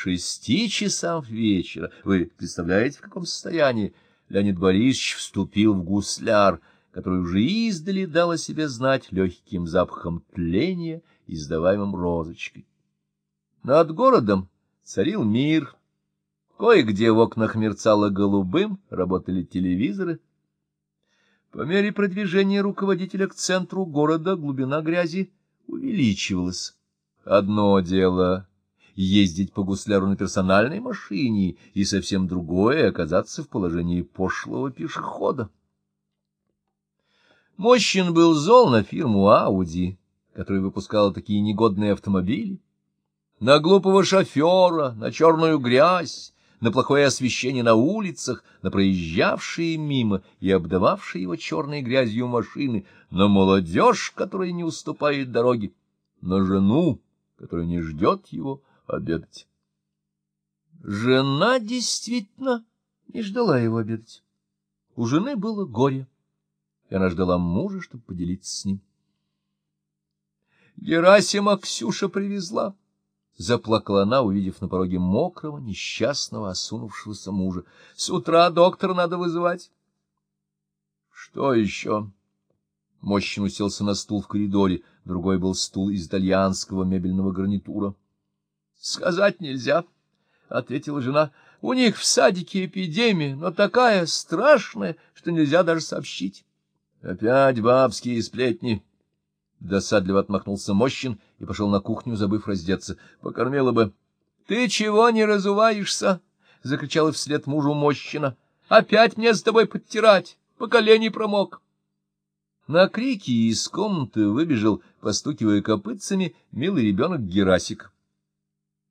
шести часам вечера. Вы представляете, в каком состоянии Леонид Борисович вступил в гусляр, который уже издали дал о себе знать легким запахом тления, издаваемым розочкой. Над городом царил мир. Кое-где в окнах мерцало голубым, работали телевизоры. По мере продвижения руководителя к центру города глубина грязи увеличивалась. Одно дело ездить по гусляру на персональной машине, и совсем другое — оказаться в положении пошлого пешехода. Мощен был зол на фирму «Ауди», которая выпускала такие негодные автомобили, на глупого шофера, на черную грязь, на плохое освещение на улицах, на проезжавшие мимо и обдававшие его черной грязью машины, на молодежь, которая не уступает дороге, на жену, которая не ждет его обедать. Жена действительно не ждала его обедать. У жены было горе, и она ждала мужа, чтобы поделиться с ним. Герасима Ксюша привезла. Заплакала она, увидев на пороге мокрого, несчастного, осунувшегося мужа. — С утра доктора надо вызывать. — Что еще? Мощин уселся на стул в коридоре, другой был стул из итальянского мебельного гарнитура. — Сказать нельзя, — ответила жена. — У них в садике эпидемия, но такая страшная, что нельзя даже сообщить. — Опять бабские сплетни. Досадливо отмахнулся Мощин и пошел на кухню, забыв раздеться. Покормила бы. — Ты чего не разуваешься? — закричала вслед мужу Мощина. — Опять мне с тобой подтирать, по колени промок. На крики из комнаты выбежал, постукивая копытцами, милый ребенок Герасик. —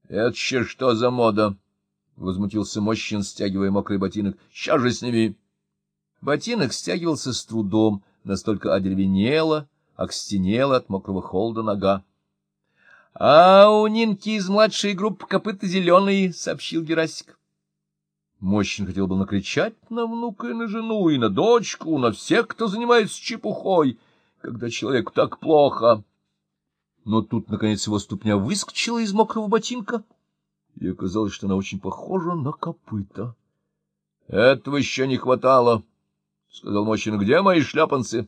Это еще что за мода? — возмутился Мощин, стягивая мокрый ботинок. — Сейчас же сними. Ботинок стягивался с трудом, настолько одеревенело, окстенела от мокрого холода нога. — А у Нинки из младшей группы копыта зеленые, — сообщил Герасик. Мощин хотел бы накричать на внука и на жену, и на дочку, на всех, кто занимается чепухой, когда человек так плохо. Но тут, наконец, его ступня выскочила из мокрого ботинка, и оказалось, что она очень похожа на копыта. — Этого еще не хватало, — сказал Мощин. — Где мои шляпанцы?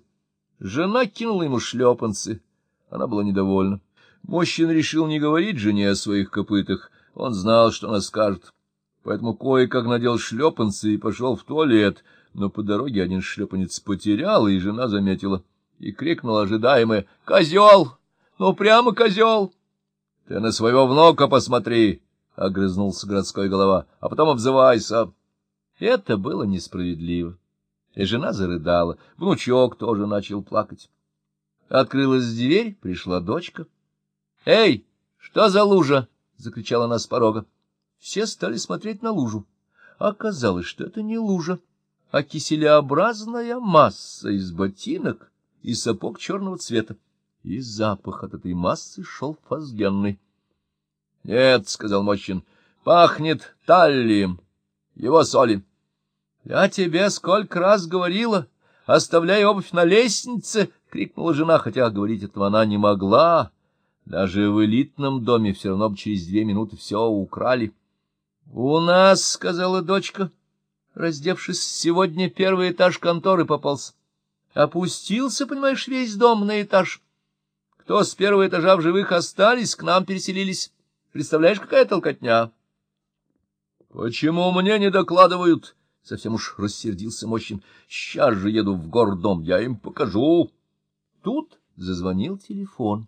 Жена кинула ему шлепанцы. Она была недовольна. Мощин решил не говорить жене о своих копытах. Он знал, что она скажет поэтому кое-как надел шлепанцы и пошел в туалет, но по дороге один шлепанец потерял, и жена заметила, и крикнула ожидаемое «Козел! Ну, прямо козел!» «Ты на своего внука посмотри!» — огрызнулся городской голова, — «а потом обзывайся!» Это было несправедливо, и жена зарыдала, внучок тоже начал плакать. Открылась дверь, пришла дочка. «Эй, что за лужа?» — закричала она с порога. Все стали смотреть на лужу. Оказалось, что это не лужа, а киселеобразная масса из ботинок и сапог черного цвета. И запах от этой массы шел фазгенный. — Нет, — сказал Мощин, — пахнет таллием, его соли. — Я тебе сколько раз говорила, оставляй обувь на лестнице, — крикнула жена, хотя говорить этого она не могла. Даже в элитном доме все равно бы через две минуты все украли. —— У нас, — сказала дочка, раздевшись, — сегодня первый этаж конторы попался. Опустился, понимаешь, весь дом на этаж. Кто с первого этажа в живых остались, к нам переселились. Представляешь, какая толкотня? — Почему мне не докладывают? — совсем уж рассердился Мощин. — Сейчас же еду в гордом, я им покажу. Тут зазвонил телефон.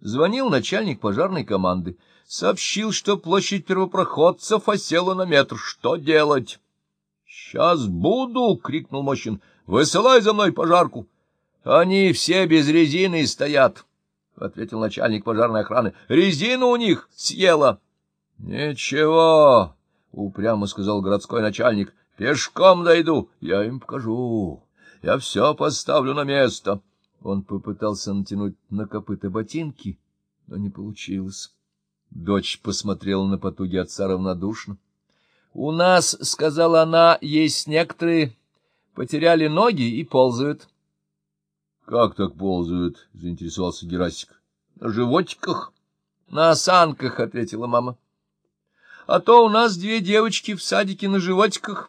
Звонил начальник пожарной команды. Сообщил, что площадь первопроходцев осела на метр. Что делать? — Сейчас буду! — крикнул Мощин. — Высылай за мной пожарку. — Они все без резины стоят, — ответил начальник пожарной охраны. — Резину у них съела. — Ничего, — упрямо сказал городской начальник. — Пешком дойду, я им покажу. Я все поставлю на место. — он попытался натянуть на копыта ботинки, но не получилось. Дочь посмотрела на потуги отца равнодушно. — У нас, — сказала она, — есть некоторые, потеряли ноги и ползают. — Как так ползают? — заинтересовался Герасик. — На животиках? — На осанках, — ответила мама. а то у нас две девочки в садике на животиках